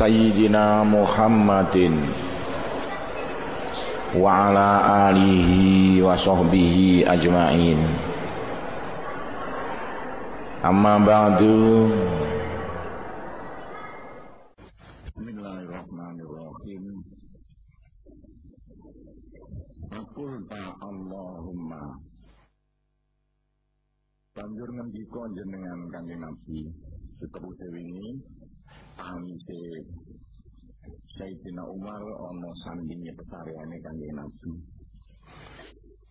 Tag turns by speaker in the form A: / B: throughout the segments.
A: Sayyidina Muhammadin wa ala alihi wa sahbihi ajma'in. Amma ba'du. Bismillahirrahmanirrahim. Fakulta Allahumma Banjur ngendika jenengan kanjeng Nabi. Setelah ini Angse Sayyidina Umar ono sandingnya petariane kanjeng Nabi.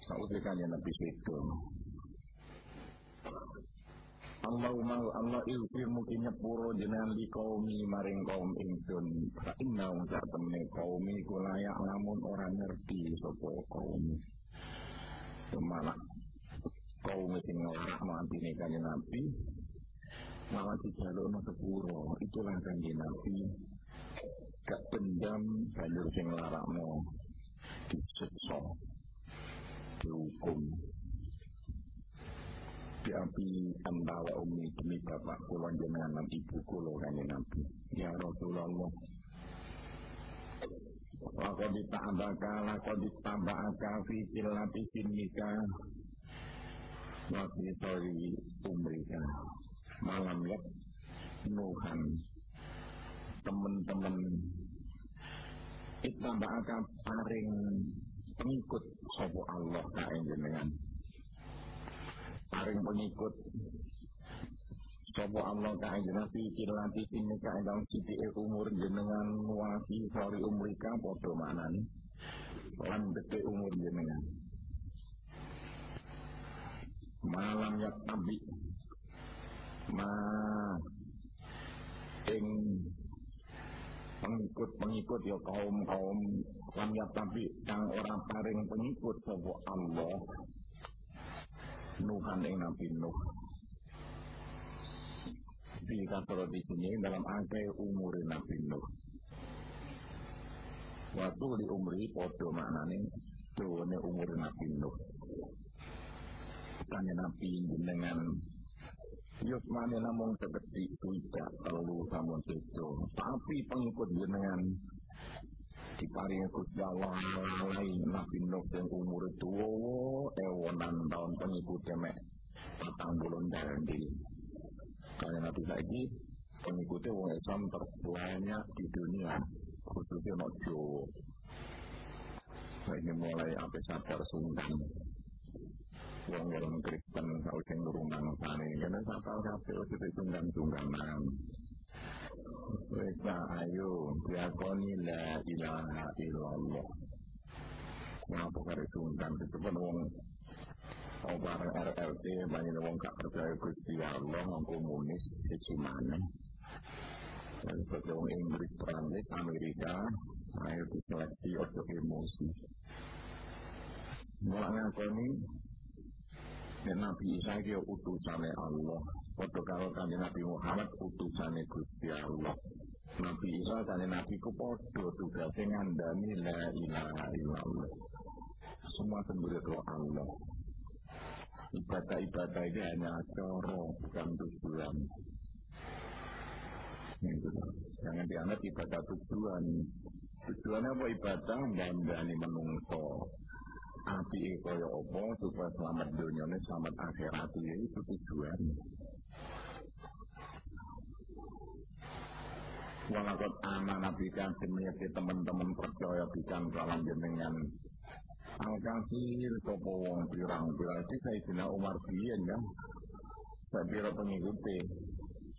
A: Saute kanjeng Nabi itu. Allahumma Allah ilfir mungkin nyepuro jenengan di kaumi maring kaum ingsun. Fa inna sak temne kaumi kulayak namun orang ngerti sapa kaum. Ke mana kaum sing nglarak mantine kanjeng Nabi malah dijaluk sepuro. Itulah kanji nabi. Gak pendam banjur sing larakno. Disiksa. Dihukum. Diapi antara umi demi bapak kulon jenengan ibu kulo kanji nabi. Ya Rasulullah. Lako ditambahkan, lako ditambahkan Fikir lati sinika Wakil sorry umrika malam ya. Nuhan teman-teman. Kita akan paring pengikut sopo Allah kain jenengan paring pengikut sopo Allah kain jenengan pikir nanti sini kain dalam sisi umur jenengan wasi sorry umrika podo manan lan detik umur jenengan. Malam ya tabi ma ing pengikut-pengikut ya kaum-kaum lam tapi kang orang paring pengikut sapa Allah. Nuhan ing Nabi Nuh. Di kantor di sini dalam angka umur Nabi Nuh. Waktu di umri podo maknane tuwane umur Nabi Nuh. Tanya Nabi dengan Yusmane namung seperti tidak perlu kamu sejo. Tapi pengikut jenengan diparingi Gusti Allah lain Nabi Nuh yang umur tua ewonan tahun pengikut mek patang bulan dari kalian Nabi lagi pengikutnya wong Islam terbanyak di dunia khususnya no Jawa. Ini mulai sampai sadar sungkan wong wong Kristen sausing durung bangsane kene sapal kabeh ojo ditunggang-tunggangan wis ayo. Diakoni la ilaha illallah. Ngapa kare tunggang disebut wong Obar RRT banyak wong gak percaya Gusti Allah wong komunis mana? Dan sebagai wong Inggris Prancis Amerika ayo diseleksi ojo emosi. Mulai ngakoni dan Nabi Isa itu utusannya Allah. Waktu kalau kami Nabi Muhammad utusannya Gusti Allah. Nabi Isa kami Nabi ku podo tugasnya ngandani la ilaha illallah. Semua sembunyi ke Allah. Ibadah-ibadah ini hanya coro, bukan tujuan. Jangan dianggap ibadah tujuan. Tujuannya apa ibadah? Gandani menungso api kaya apa supaya selamat dunia ini selamat akhirat ya itu tujuan. Walakot amanah bikan semiyati teman-teman percaya bikan kalan jenengan. Al-Kasir sopo wong sih saya dina Umar Biyen kan Saya kira pengikuti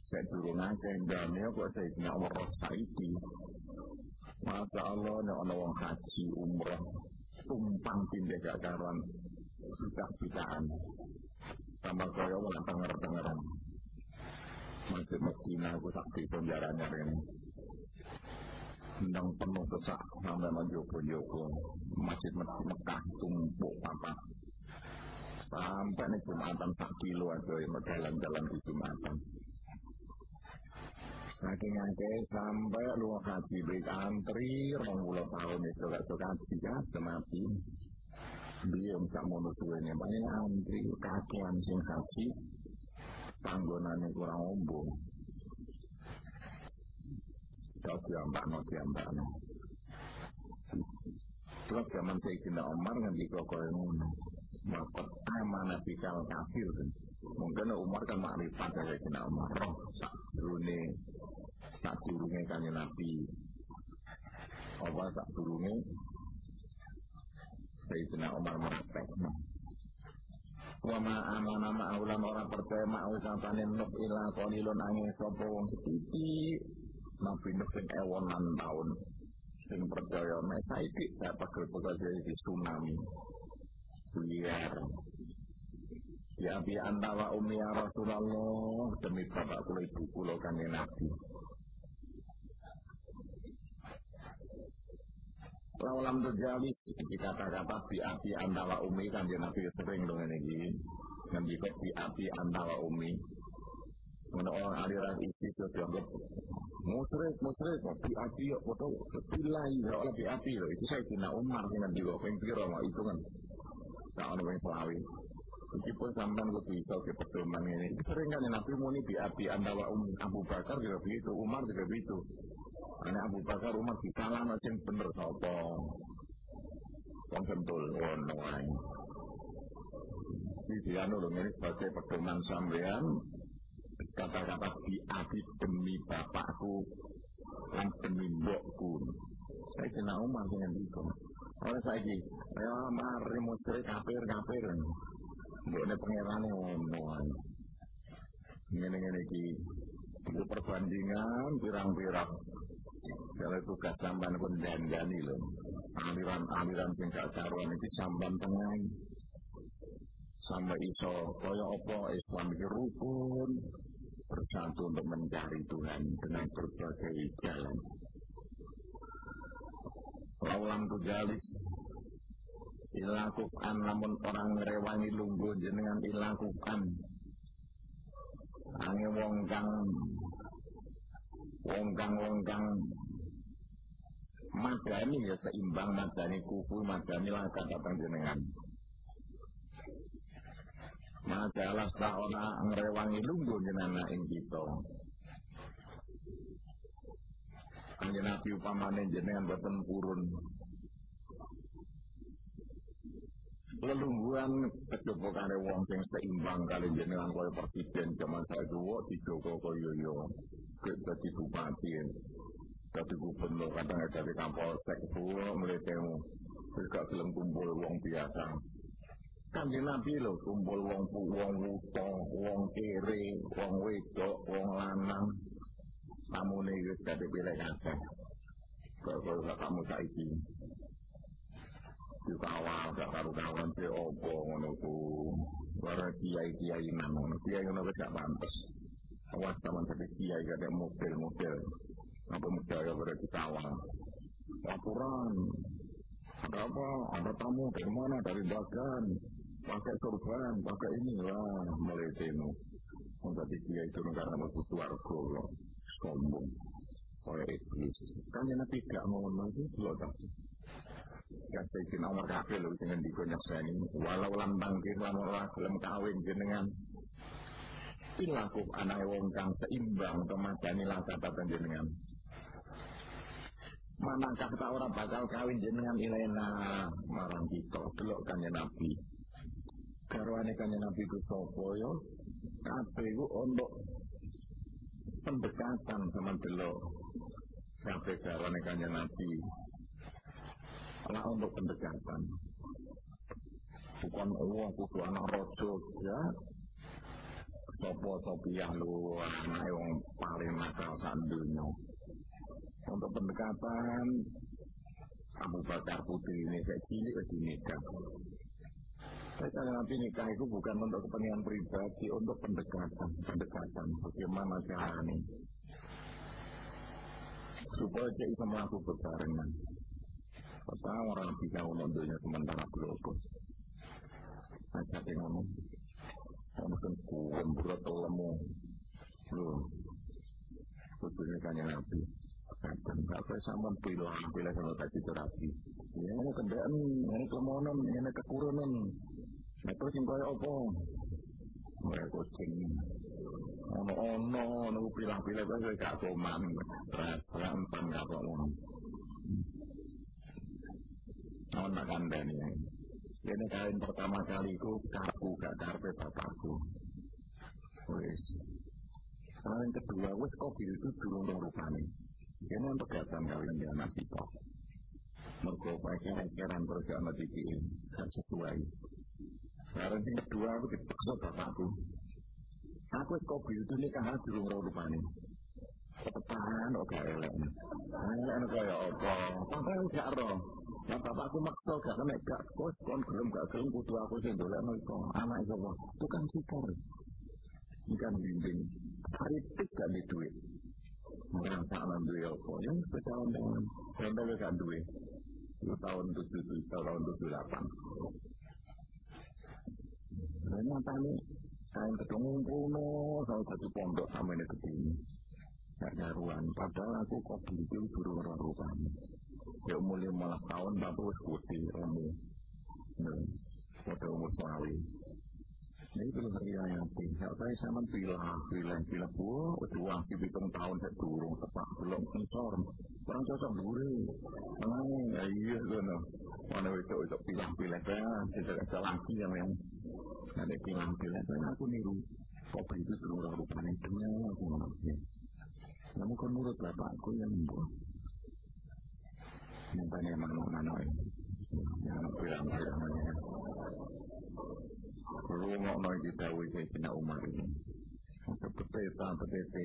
A: Saya turun aja ya kok saya dina Umar Saidi. Masya Allah ini wong haji umrah tumpang tindih gak karuan susah sitaan tambah kaya wong tengar-tengaran masjid Medina aku tak penjaranya ini. Ndang penuh besak sampai menjopo-jopo masjid Mekah tumpuk apa sampai nih Jumatan sak kilo aja jalan-jalan di Jumatan saking akeh sampai lu haji baik antri rong puluh tahun itu gak suka haji kan mati dia tak mau nutuinnya banyak antri kakian sing haji panggonannya kurang ombong kau diambak no diambak no terus zaman Sayyidina Umar nganti kok yang ngono. Makot amanah kafir mungkin Umar kan makrifat dari Sayyidina Umar. Roh sak jerune sak durunge kanjeng Nabi. Apa sak durunge? Sayyidina Umar meraktek wa ma amana ma'ulan ora percaya ma'u sapane nuk ila qalilun angin sapa wong setitik Nabi Nuh sing ewonan tahun sing percaya nek saiki gak pegel-pegel jadi tsunami. Biar Ya bi anta wa ummi ya Rasulullah demi bapak kula ibu kula kanjeng Nabi. Laulam terjadi kata-kata bi api antara umi kan dia nabi sering dong ini. Nanti kok bi api antara umi. Mana orang aliran isi itu dianggap musrik musrik bi api ya foto pilai ya oleh bi api loh. Itu saya kena umar dengan juga pengpiro lah itu kan tak yang selawi meskipun sampai gue bisa ke pertemuan ini sering kan nabi muni bi api antara umi Abu Bakar juga begitu Umar juga begitu Anak Abu Bakar Umar disalah sing bener sapa. Wong sentul ngono wae. Iki anu lho ini sebagai pedoman sampean kata-kata di api demi bapakku dan demi mbokku. Saya kena umar dengan itu. Oleh saya ini, ya mari musyrik kafir kafir. Pangerane ngono wae. Ngene-ngene iki itu perbandingan pirang-pirang kalau tugas samban pun janjani loh. Aliran-aliran sing gak karuan iki tengah. Sampai iso kaya apa Islam iki rukun bersatu untuk mencari Tuhan dengan berbagai jalan. Laulang tujalis ilakukan namun orang ngerewangi lunggu jenengan ilakukan Ange wong kang wong kang wong kang madani ya seimbang madani kuku madani langkah datang jenengan. Majalah saona ngrewangi lunggu jenengan ing kita. Kanjeng Nabi upamane jenengan boten purun lelungguan kecobokane wong sing seimbang kali jenengan kaya presiden zaman saya dua dijogo kaya yo dadi bupati dadi gubernur kadang dari kapolsek buah mulai temu gak gelem kumpul wong biasa Kanjeng Nabi lho kumpul wong wong wuto, wong kere, wong wedok, wong lanang. Namune wis dadi pilih kabeh. Kok kamu saiki dikawal gak karo kawan se opo ngono ku. Ora kiai-kiai nang ngono. Kiai ngono gak pantes. Awas taman tapi kiai gak ada mobil-mobil apa medaya pada dikawal. Laporan. Ada apa? Ada tamu dari mana? Dari bagan pakai sorban pakai ini. Lah mulai temu Menjadi kiai itu karena mau suarga sombong. Oleh iblis. Kan yang tidak mau itu loh Ya Sayyidina Umar kabeh lho dengan dikonya seni walau lambang lan ora kawin jenengan. Ilaku anak wong kang seimbang temadani lakata jenengan. Manakah tak ora bakal kawin jenengan ilena marang kita delok kanjeng Nabi. Garwane kanjeng Nabi ku sapa yo? Kabeh ku untuk pendekatan sama delok. Kabeh garwane kanjeng Nabi adalah untuk pendekatan. Bukan uang kudu anak rojo ya. Sopo sopiah lu anak yang paling nakal sandunya. Untuk pendekatan Abu Bakar Putri ini saya cilik ke sini kan. Saya nanti nikah itu bukan untuk kepentingan pribadi, untuk pendekatan, pendekatan. Bagaimana caranya? Supaya dia bisa melakukan bebarengan. Pertama orang bisa menontonnya sementara globus. Aja ngomong. Kamu kan kuat berat lemu. Loh. Sebetulnya kan yang nabi. Kadang gak saya sama pilih, pilih sama tadi terapi. Ya, ini kendaan, ini kelemonan, ini kekurunan. Nah, terus yang kaya apa? Mereka kucing. Ono ono, ono pilih-pilih, saya gak koman. Rasa empan gak koman. Ono nak kandani. Ini kalian pertama kali ku kaku gak karpe bapakku. Wes. Kalian kedua, wes kopi itu durung rupanya. Ini untuk datang kalian dia nasi tok. Mergo pakai-pakeran kerjaan nanti gak sesuai. Sekarang yang kedua aku dipaksa bapakku. Aku kopi itu nikah durung rupanya. Ketepahan oke elek. Elek kaya apa? Padahal gak roh. Nah bapakku maksa gak kena gak kos kon gelem gak gelem kudu aku sing dolekno iku. Anak iku? Tukang sikar. Ikan bimbing. Kritik gak di duit. Merasa anak duit apa? Yang sepeda dengan Sampai gak duit. Itu tahun 77, tahun 78. Nah, nyatanya kain ketemu kuno sama satu pondok sama ini ke sini gak karuan padahal aku kok suruh orang rupanya ya umur lima tahun bapak wis putih kamu pada umur selawi. Nah itu hari yang tinggal saya sama pilih pilih pilih udah waktu hitung tahun saya turun tepat belum sensor orang cocok dulu ah ya iya loh. Mana itu itu pilih pilih kan tidak lagi yang yang ada pilang-pilang saya aku niru kopi itu seluruh rupanya. Dunia aku ngerti namun kan menurut bapakku yang buat Nyatanya emang mana ya Yang pilang-pilangnya Lu ngok kita wajah kena umar Seperti itu,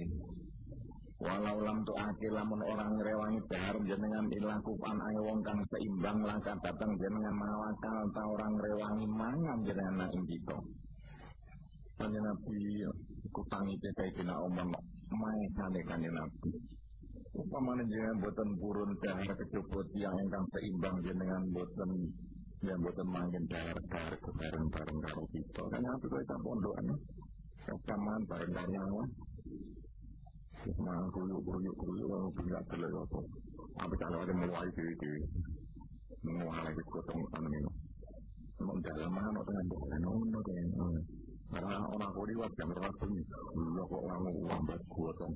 A: Walau lam tu akil lamun orang ngerewangi dahar jenengan ilakupan ayo wong kang seimbang langkah datang jenengan mawakal ta orang ngerewangi mangan jenengan nak indito. Kanya Nabi kutangi kita kena omong mai kane kanya Nabi. Upamane jenengan boten purun dahar kecuput yang ingkang seimbang jenengan boten yang boten mangin dahar dahar bareng-bareng karo kita. Kanya Nabi kau tak pondokan. Kaman bareng-bareng Mang kuyuk kuyuk kuyuk kalau punya jelek apa? Apa cara ada mulai diri mulai di kotong sana ini. Memang dalam mana dengan bukan ono kan? Karena orang kau diwat jam berapa ni? Lu kok orang uang buat kotong.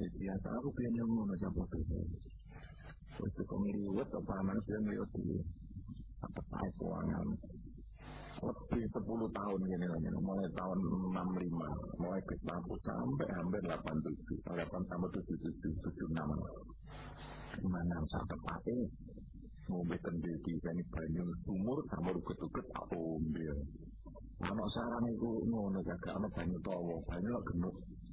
A: Biasa aku pilih yang mana siapa tu? Terus kau ngiriwat apa mana sih yang ngiriwat dulu? Sampai tahu keuangan lebih 10 tahun gini lagi mulai tahun 65 mulai ke sampai hampir 87 8 sampai 77 76 mana sampai pati mau bikin di ini banyu sumur sarang itu ngono tawa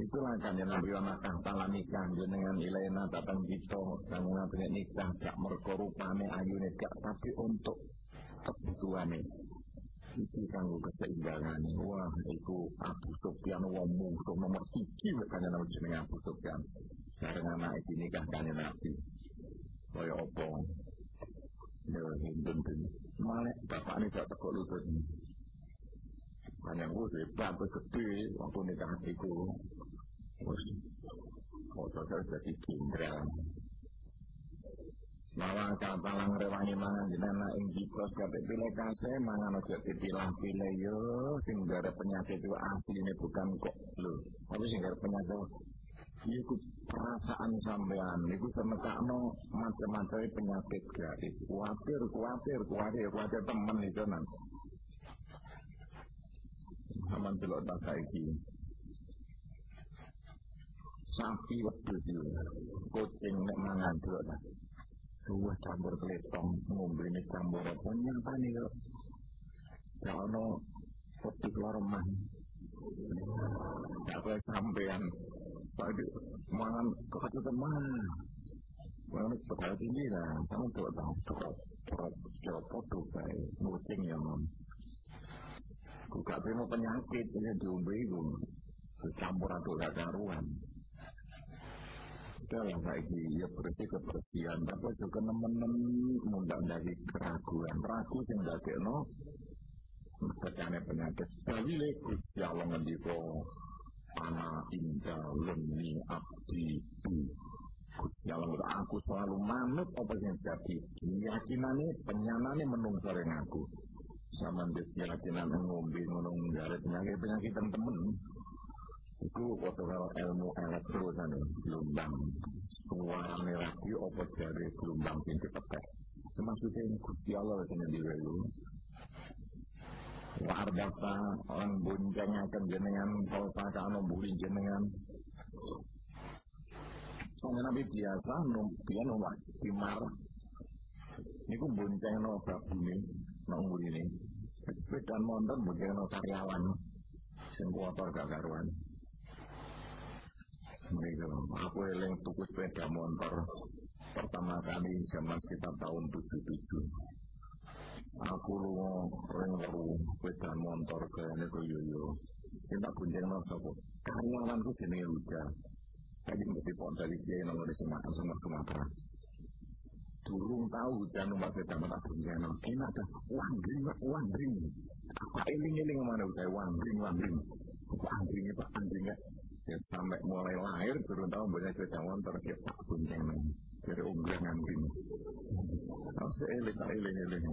A: Itulah kan yang nabi nakah tala nikah jenengan ilena datang gitu kamu nabi nikah gak merkorupane ayu nikah tapi untuk kebutuhannya iki kanggo keseimbangan wah iku Abu Sufyan wong musuh nomor siji makanya nama jenenge Abu Sufyan bareng anak iki nikah kane Nabi kaya apa ya hindun malek bapak ini gak teko lutut hanya gue hebat gede waktu nikah terus foto jadi jenderal Malah kapalang rewangi mangan jenana ing jikos kate pilih kase mangan aja dipilah-pilih yo sing gara penyakit itu ini bukan kok lho. Tapi sing gara penyakit iku perasaan sampean iku semetakno macam-macam penyakit gaib. Kuatir, kuatir, kuatir, kuatir temen itu nan. Aman delok tak saiki. Sapi wedhus iki kucing nek mangan ta suwe campur kletong ngombe nek campur. Apa nyatane kok. Ya ono wedhus lorman apa sampean. Pagi mangan kekecutan mana? Mangan pedal tinggi lah, kamu tuh tahu cukup cukup cukup produk kayak kucing ya mam. Buka mau penyakit ini diombe itu, campur atau gak karuan. Kita yang kayak ya bersih kebersihan, tapi juga nemen-nemen mundang dari keraguan, ragu yang gak kena, Kecane penyakit, tapi lekus ya Allah ngendiko, ana inda leni abdi Gusti Allah aku selalu manut apa yang jadi keyakinane penyanane menungso ring aku. Sama keyakinan ngombe ngono nggaret penyakit penyakit temen itu foto karo ilmu elektro sana gelombang suara radio apa dari gelombang sing cepet maksudnya Gusti Allah sing diwelu Wardata orang bonceng akan jenengan kota kano buli jenengan. Soalnya nabi biasa numpia numpak timar. Ini ku bonceng no babu ini, buli ini. Sepeda motor bonceng no karyawan. Sing kotor gak karuan. Mereka, aku eling tuku sepeda motor. Pertama kali zaman sekitar tahun 77 aku lu ring weru sepeda motor kayane ku yo yo. Kita bunjeng nang karyawan ku jenenge Luda tadi mesti pontel iki nang ngene Sumatera sama Sumatera. Durung tahu hujan numpak sepeda motor nang kena ada wandring wandring. Apa eling-eling mana udah wandring wandring. Wandring itu anjing ya sampai mulai lahir turun tahu banyak sepeda motor kita bunjeng nang dari unggulan anjing harus eling eling eling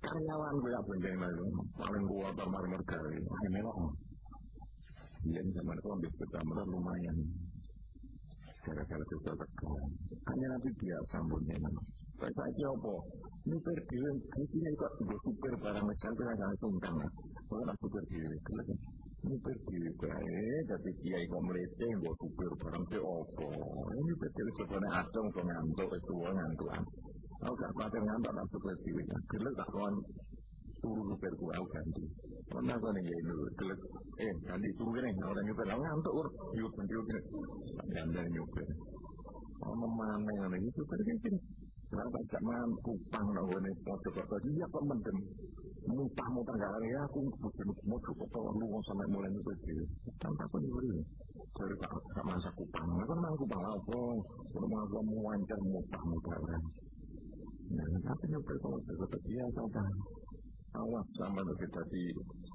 A: karyawan gue apa yang lalu paling kuat paling mergawe ini loh iya zaman itu ambil motor lumayan. Gara-gara sepeda tegal hanya nanti dia sambutnya Kayak saya apa? Nyupir diri, ini kok gue supir barang agak sungkan lah. Kalau nak supir diri, Nyupir diwibahe, jadi kiai kok meletih, buat kubur barang itu opo. Ini betul sebenarnya adung ke ngantuk, itu wong ngantuk. Aku gak pake ngantuk, tak suka diwibahe. Gelek tak kawan, turu nyupir ku, aku ganti. Karena aku nih gini, gelek, eh ganti turu gini, orang nyupir, aku ngantuk, ur, yuk, yuk, yuk, yuk, yuk, yuk, yuk, yuk, yuk, yuk, yuk, yuk, yuk, yuk, yuk, yuk, gak mangan kupang nang ngene foto-foto dia kok mendem. Muntah-muntah gak ada ya aku bukan foto lu sampai mulai itu sih. Tanpa aku diberi. Jadi tak tak masak kupang. Aku nang kupang apa? Mau aku mau wajar muntah-muntah kan. Nah, tapi nyampe kalau foto dia sama awas sama kita di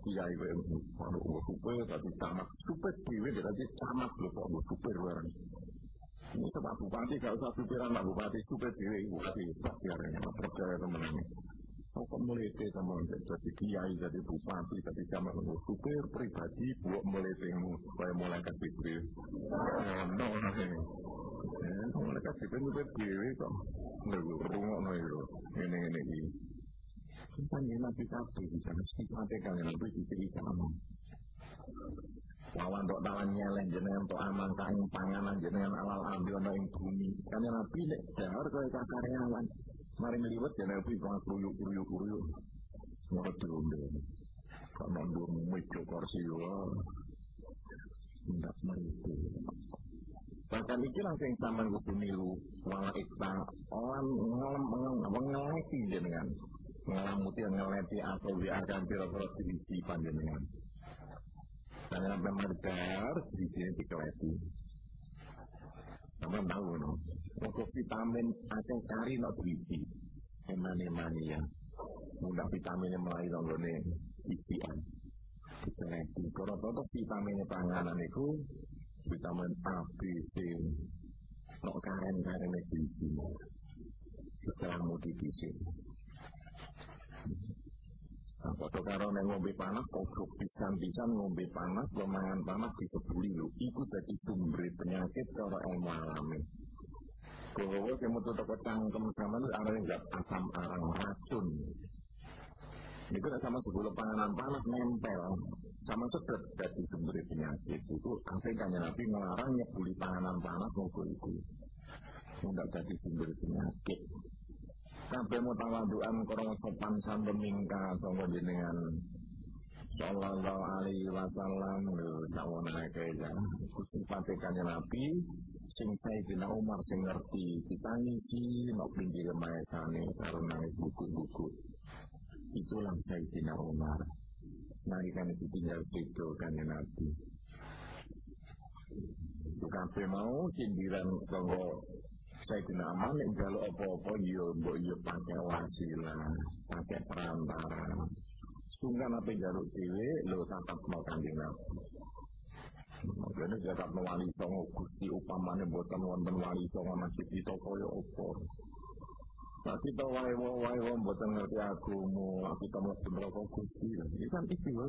A: kiai gue kalau gue supir tapi tamat supir kiai berarti tamat loh kok gue supir bareng ini Pak Bupati gak usah pikiran Pak Bupati supir diri Bupati biar percaya teman-teman. Oh kok melete sama jadi kiai jadi bupati jadi sama supir pribadi buat meletemu supaya mulai kasih beri no ini mulai kasih beri supir diri kok. Nunggu rungok nunggu ini ini ini ini nabi kabeh bisa mesti mati kalian nabi di sana lawan tok dalan nyeleng jenengan tok aman kain panganan jenengan alal ambil ing bumi. Kane nabi nek dahar kaya karyawan. Mari ngliwet jenengan nabi kok kruyuk kruyuk kruyuk ngono diombe kok nondur mejo kursi yo. Ndak mesti Bahkan iki langsung sampean kudu niru wala ikta orang ngelem ngeleti jenengan. Ngelamuti ngeleti atau di akan pira-pira diisi panjenengan sampai merdar di sini dikeleti sama tahu no untuk vitamin ada cari no berisi emani ya mudah vitaminnya melalui nonggone isian dikeleti kalau toto vitaminnya panganan itu vitamin A, B, C no karen karen berisi setelah mau divisi Foto karo ngombe panas, kok pisan-pisan ngombe panas, pemangan panas dikebuli lho. Iku dadi sumber penyakit karo ilmu alami. Kowe sing metu teko cangkem sampean ana zat asam arang racun. Itu sama sebelum panganan panas nempel. sama sedot dari sumber penyakit itu akhirnya Nabi melarang nyebuli panganan panas maupun itu tidak jadi sumber penyakit sampai mau tawaduan korong sopan sampai mingka sama jenengan. Sallallahu alaihi wasallam. Sawana kaya Gusti patikannya Nabi sing Sayyidina Umar sing ngerti ditangisi nok pinggir maesane karena buku-buku itulah Sayyidina Umar. Kan itu tinggal itu kan Nabi. Kafe mau sindiran kanggo Sayyidina nek kalau apa-apa yo mbok yo pakai wasilah pakai perantara sungkan apa jaluk dewe lo tatap mau kanjeng Nabi Makanya jagat wali songo gusti upamane buatan wonten wali songo masjid itu kaya opo. Nah kita wae wae wae buatan ngerti aku mau kita mau seberapa gusti. Ini kan istimewa.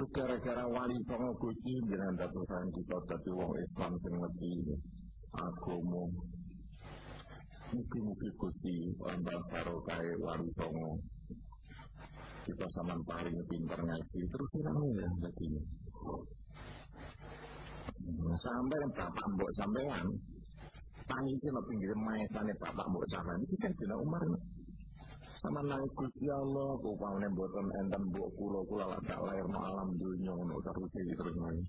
A: Lu gara-gara wali songo gusti jangan datusan kita dadi wong Islam sing ngerti mau Mungkin-mungkin gusti anda karo kae wali songo. Kita sama paling pintar ngaji. Terus ini ya jadi sampai bapak mbok sampean tangi iki lho pinggir maesane bapak mbok sampean. Iki kan dina Umar sama nang Gusti Allah kok pamane mboten enten mbok kula kula lak lahir no alam ngono. Terus iki terus ngene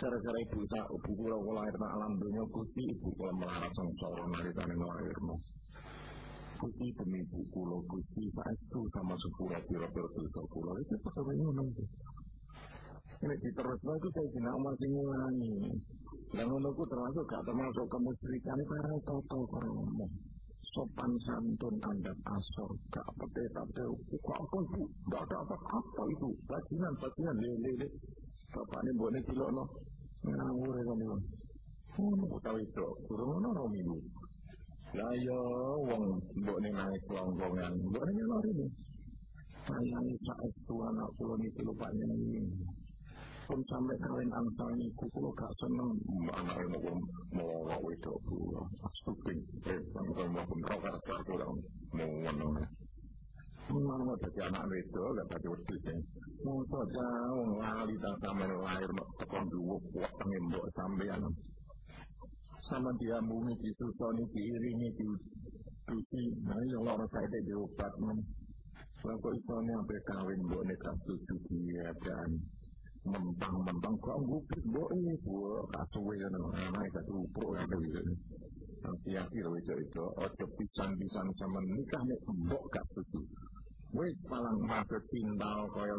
A: gara-gara ibu tak ibu kula kula lahir no alam dunya Gusti ibu kula melarat sengsara nalikane lahirno Gusti demi ibu kula Gusti saestu sama sepura pira-pira dosa kula itu pesan ngono ini diterusno itu saya tidak masih ngulangi. Dan menurutku termasuk gak termasuk kemusyrikan karena toto ngomong. Sopan santun anda asor, gak pete tapi kok apa itu? Gak ada apa-apa itu. Bajingan, bajingan, lele, bapakne mbone cilono ngawur ngono. Ono utawa itu kurang ono romi. Lah yo wong mbone naik longgongan, mbone yo ngono iki. Sayang sak itu anak kula niki lupa nyanyi. Pun sampai kawin angsa ini, kukulu gak seneng. Mana ini eh, pun mau wedok dulu. Astuti. Eh, sama-sama, aku mau kata-kata. Mau menengah. Mama dadi anak wedok gak dadi wedi ceng. Wong tuwa jauh lali ta sampe lahir mek tekan duwe wetenge mbok sampean. Sama dia disusoni diiringi susun di kiri ini di kiri, nah yang lama saya ada di obat men. Lalu itu ini sampai kawin buat nekat susu dia dan mentang-mentang kok ngupit buat ini buat kasuwe dan anak-anak itu kupuk yang ada gitu. Nanti akhir itu, ojo pisang-pisang sama nikah nek mbok kasusu susu. Wis palang mata cinta kaya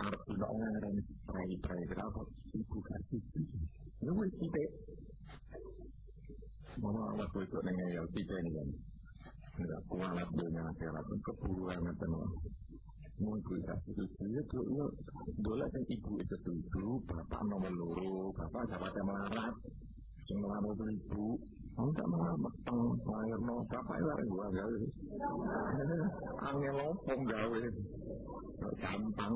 A: arep tidak ngarang prai-prai kenapa ibu kasih? Ini wis kita Mama waktu itu nengayal kita ini kan? Enggak kualat dunia akhirat. Keburuan itu mungkin itu itu boleh kan ibu itu setuju bapak nomor loro bapak dapat yang melarat. Yang melarat ibu kamu tak melarat meteng lahir no bapak itu gua gawe? Angin lopong gawe. Gampang.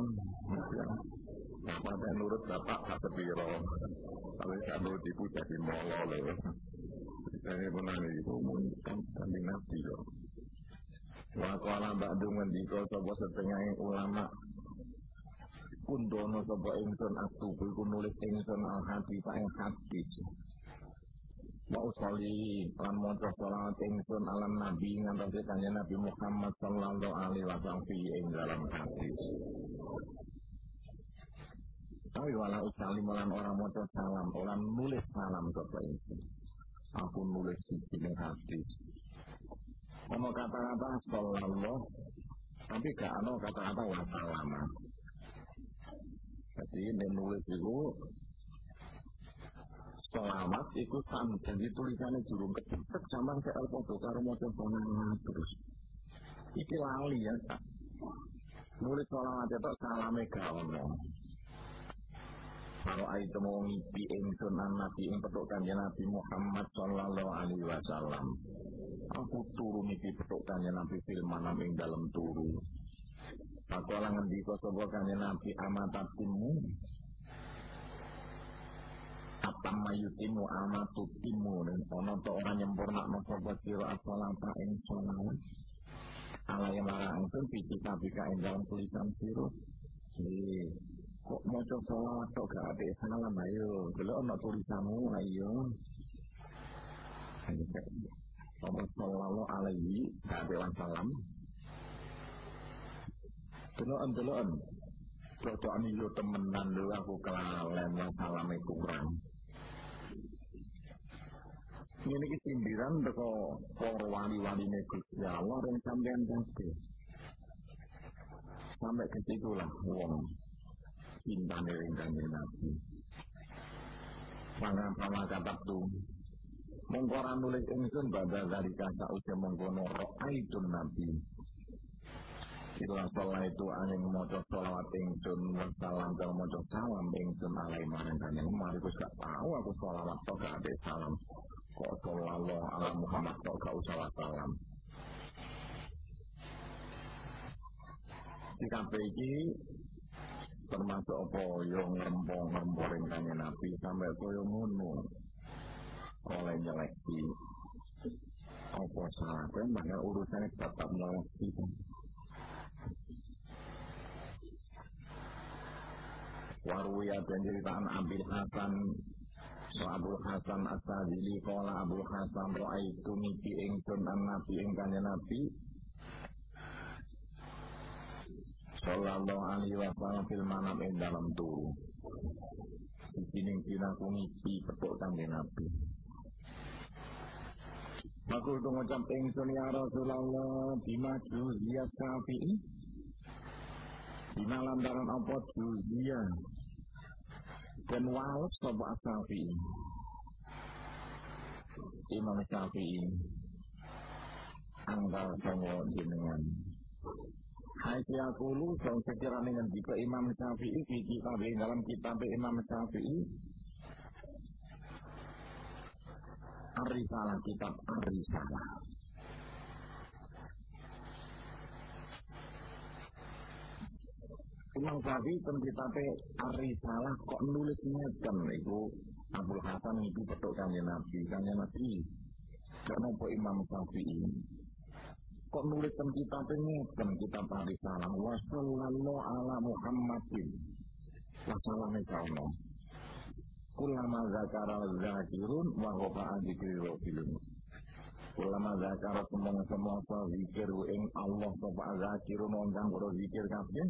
A: Bapak tak nurut bapak tak sepiro. Tapi tak nurut ibu jadi molol loh saya pun itu mungkin kambing nabi loh Wa qala ba'du ngendika sapa setengah ulama. Kundono sapa ingsun aktubu iku nulis ingsun al hadis ing hadis. Wa usali lan maca salawat ingsun alam nabi ngantos kanjeng Nabi Muhammad sallallahu alaihi wasallam ing dalam hadis. Tapi wala usali malan orang maca salam, orang nulis salam sapa ingsun. Aku nulis di hadis. Ono kata-kata sallallahu tapi gak ono kata-kata wasalama. Jadi ini nulis itu selamat itu jadi tulisannya jurung kecepet sama ke alfoto karo moco selamat terus. Iki lali ya. Nulis selamat itu salame gak ono. Kalau itu mau ngipi ingsun nabi ing petuk kanjeng Nabi Muhammad sallallahu alaihi wasallam. Aku turu niki petuk kanjeng Nabi fil manam ing dalem turu. Aku ala ngendika sapa kanjeng Nabi amatatimu. Apa mayutimu amatutimu dan ono to ora nyempurnakno sapa sira asalata ing sunah. Ala yang marang ingsun pitika bika ing dalam tulisan sira Eh, kok mau coba? Tok gak ada salam? Ayo. Kalau ono tulisanmu ayo. Muhammad sallallahu alaihi wasallam Deloken deloken Cocok yo temenan lho aku kelalen salame kurang Ini sindiran teko para wali-waline Gusti Allah dan sampean kabeh. Sampai ke situ lah wong cintane ring kanjeng Nabi. Pangan pama kata tuh Mengkora nulis ingsun dari kasa usia mengkono ro'aitun nabi. Itulah sholat itu angin moco sholawat ingsun wassalam kalau moco salam ingsun alai maring kanjeng Mari aku gak tahu aku sholawat kok gak ada salam. Kok sholawat ala Muhammad kok gak usah salam. Di ini termasuk apa yang ngerempong-ngerempong ring Nabi sampai koyo ngono oleh nyeleksi apa salah kan bahkan urusannya tetap nyeleksi Warwiya dan ceritaan Abil Hasan Abu Hasan As-Sadili Kala Abu Hasan Ra'aitu mimpi ingsun an Nabi ingkanya Nabi. Sallallahu alaihi wasallam fil manam ing dalam turu. Di sini kira aku mimpi petuk kanjeng Nabi. Aku itu ngucap ingsun ya Rasulullah Bima juziyah syafi'i? Bima lantaran apa juziyah Dan wales sopa syafi'i Imam syafi'i. Angkal songo jenengan. Hai aku lu Sang sekiranya jika Imam Syafi'i Di kitab dalam kitab Imam Syafi'i. Ar-Risalah, kitab Ar-Risalah. Imam Syafi'i ten kitab Ar-Risalah kok nulis ngeten itu Abdul Hasan itu petuk kanjeng Nabi, kanjeng Nabi. Karena apa Imam Syafi'i kok nulis ten kitab ngeten kitab Ar-Risalah ala Muhammadin wa sallallahu Kulama zakara zakirun wa ghafa'a dzikri rafilun. Kulama zakara semua-semua sa zikir ing Allah sapa zakirun wong kang zikir kabeh.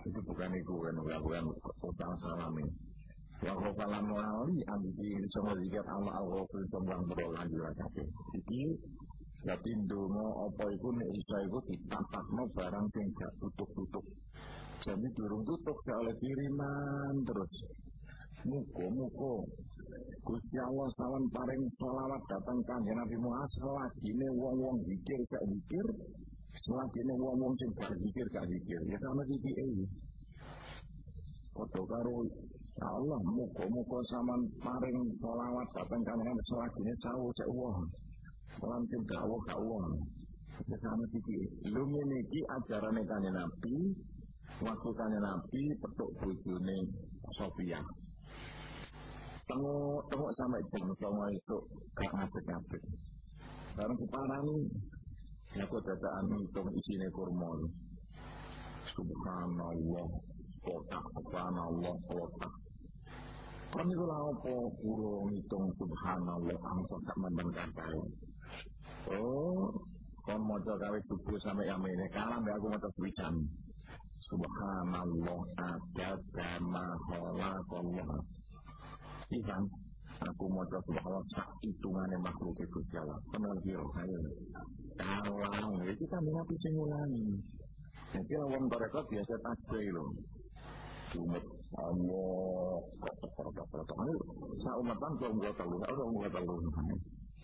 A: Itu bukan itu kan bukan utang salami. Wa ghafala muali ambisi semua zikir Allah al-ghafir sembang berolah kabeh. Iki tapi ndonga apa iku nek iso iku ditampakno barang sing gak tutup-tutup. Jadi durung tutup gak oleh kiriman terus. Muko muko. Gusti Allah salam paring sholawat datang kanjeng Nabi Muhammad selagine wong-wong zikir gak zikir, selagine wong-wong sing gak zikir gak zikir. Ya sama iki iki. Foto karo Allah muko-muko saman paring sholawat datang Nabi selagine sawu cek wong. Salam sing gak wong gak wong. Ya sama iki. Lumene iki ajarane kanjeng Nabi waktu kanjeng Nabi petuk bojone Sofia. Tengok, tengok sampai jam sama itu gak ngapit-ngapit. Sekarang keparani, aku dadaan hitung isinya kurma. Subhanallah, kotak, subhanallah, kotak. Kan itu lah apa kulo ngitung subhanallah langsung tak mandang kata Oh, kon mau gawe subuh sampai yang ini kalah aku mau wican. Subhanallah ada kama khalaqallah pisan aku mau kalau sak hitungannya makhluk itu jawa kenal kira saya kalang itu kan nabi sing ngulangi jadi lawan mereka biasa tajai loh. Umat Allah ini saya umatan kalau nggak tahu kalau nggak tahu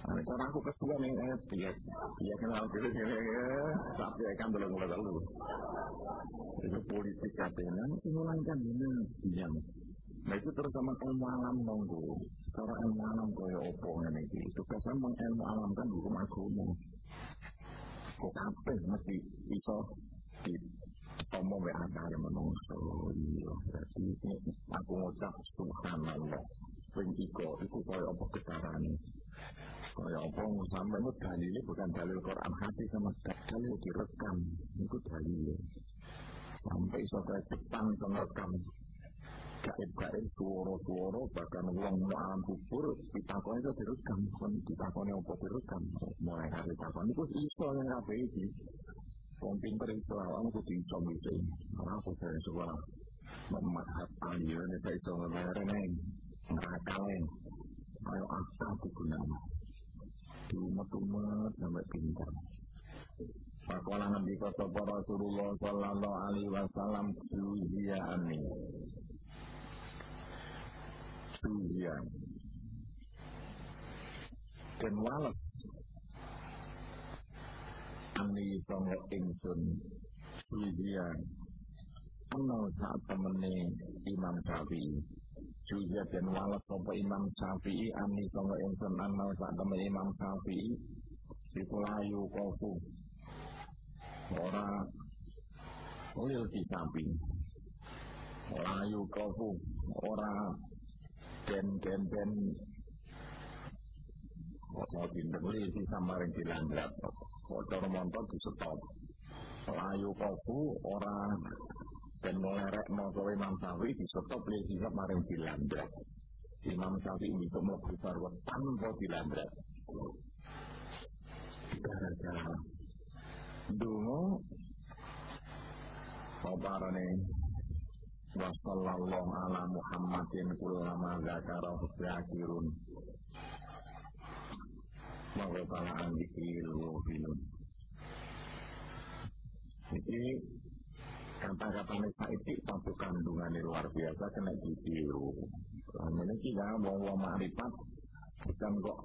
A: Nah, cara aku kedua nih, eh, dia, dia kenal dulu, ya, sampai akan belum mulai tahu. Itu politik katanya, simulan kan ini, diam. Nah itu terus sama ilmu alam nunggu. Cara ilmu alam kaya opo ngene iki. Tugasnya ilmu alam kan hukum agama. Kok kabeh mesti iso di omong wae antare menungso. Iya, berarti aku ngucap subhanallah. Ping iko iku kaya apa kedarane. Kaya apa sampai itu dalilnya bukan dalil Quran hati sama dalil direkam. Itu dalilnya. sampai iso Jepang ngerekam gaib-gaib suara-suara bahkan mau alam kubur ditakoni itu direkam kan ditakoni apa direkam mulai hari takoni itu iso yang apa ini wong pinter itu awam kudu iso gitu aku dari sekolah memadhat ayo ini saya iso ngebayar neng ngakalen ayo apa digunakan diumet-umet sampai pintar. Pakola Nabi kata Rasulullah Sallallahu Alaihi Wasallam Suhiya amin Suhiya Dan walas. Ani Songo Ingsun Suhiya Kenal saat temani Imam Syafi'i. Suhiya dan walas Sopo Imam Syafi'i Ani Songo Ingsun Anal saat temani Imam Syafi'i. Sikulayu kofu. Ora lil samping ora yukofu ora den Kau pinter li si samaring dilanggar. Kotor montor di stop. Layu kofu orang Dan melerek nopo Imam Sawi di stop li si samaring dilanggar. Imam Sawi itu mau berbarwa tanpa dilanggar. Gara-gara dungo sabarane wa wa ta'ala an dikrilu filun ini kata-kata nisa itu satu kandungan luar biasa kena ditiru. Ini kita bawa ma'rifat bukan kok.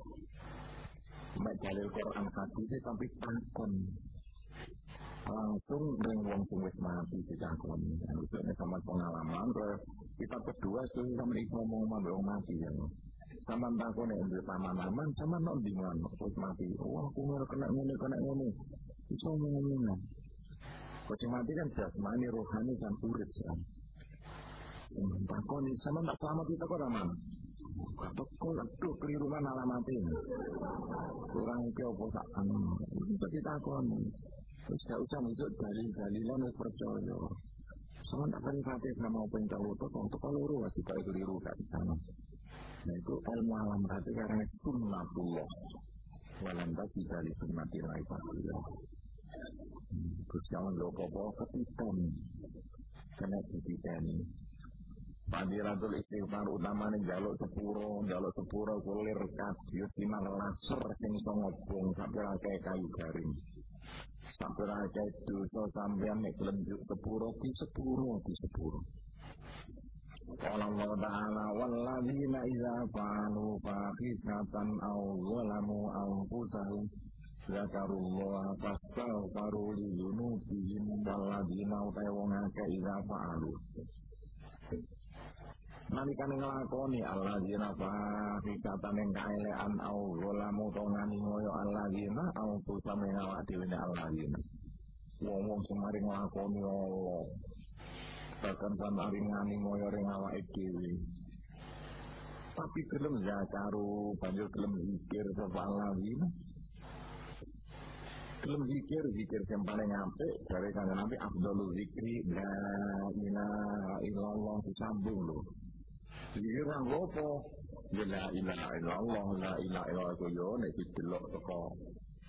A: Mek dalil Quran hadis tapi takon langsung dengan wong sing wis mati dicakoni. Maksudnya sama pengalaman terus kita berdua sih sama iku ngomong sama wong mati ya. Sama takon nek ndek paman-paman sama nok di mana wis mati. Oh aku ngono kena ngene kena ngene. Iso ngomong Kau mati kan jasmani rohani kan urip kan. Takon sama tak selamat kita kok aman. Atau kok aduh keliru mana alamatnya. Kurang ke apa sak anu. Itu. Terus gak usah muncul dalil-dalilan percaya. Sama tak fatih sama apa yang tahu itu, untuk kalau lu masih tak keliru kan sana. Nah itu ilmu alam hati karena sunnatullah. Walam bagi dari sunnatillah itu. Terus jangan lupa bahwa ketipan. Kena ketipan Fadilatul istighfar utamane jaluk sepuro, jaluk sepuro kulir sinar laser sing iso ngobong sampai kayu garing. Sampai rakyat dosa sampean nek lenjuk sepuro di sepuro di sepuro. Qala Allah Ta'ala walladzina idza fa'alu fahishatan aw zalamu anfusahum. Zakarullah fastaghfaru li dzunubihim walladzina utai wong akeh idza fa'alu nalikane nglakoni alladzina fahishatan ing kaelean au zalamu to ngani ngoyo alladzina au tusame awak dhewe alladzina. Wong-wong semari nglakoni Allah. Bahkan samari ngani ngoyo ring awake dhewe. Tapi gelem zakaru banjur gelem zikir sapa alladzina. Gelem zikir zikir yang paling apik dari kanjeng Nabi Abdul Zikri la ilaha illallah disambung lho Pikiran apa? Ya la ilaha illallah, la ilaha illallah itu yo nek didelok teko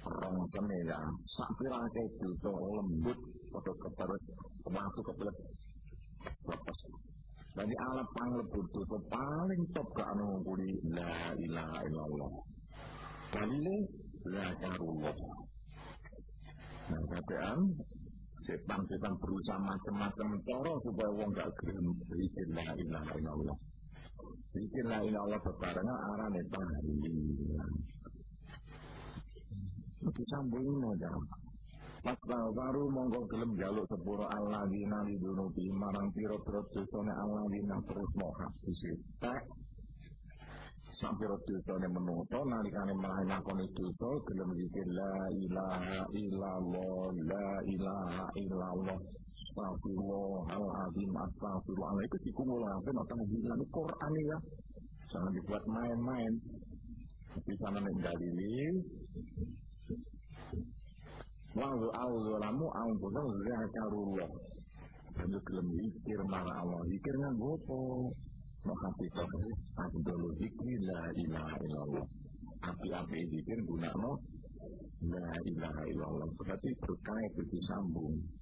A: rong kene ya. Sak pirake dosa lembut padha keterus masuk ke belet. Lepas. Jadi alat panglebut dosa paling top ke anu kuli la ilaha illallah. Dalile la karullah. Nah, katean setan-setan berusaha macam-macam cara supaya wong gak gelem la ilaha illallah. Zikir la ilaha Allah bebarengan arane tahlil. Itu sambungin aja. Pas baru monggo gelem jaluk sepuro Allah dina di dunubi marang piro-piro dosane Allah dina terus mau habis tek sampai dosane menuto nalikane melahi itu gelem zikir la ilaha illallah la ilaha illallah Astagfirullahaladzim, astagfirullah. Itu dikumulakan atau bilang Quran ya. Jangan dibuat main-main. Di sana nek dalili. Wa a'udzu lamu anfusum zakarullah. banyu gelem zikir marang Allah tauhid abdul zikri la ilaha illallah api-api zikir gunakno la ilaha illallah berarti berkait disambung Coba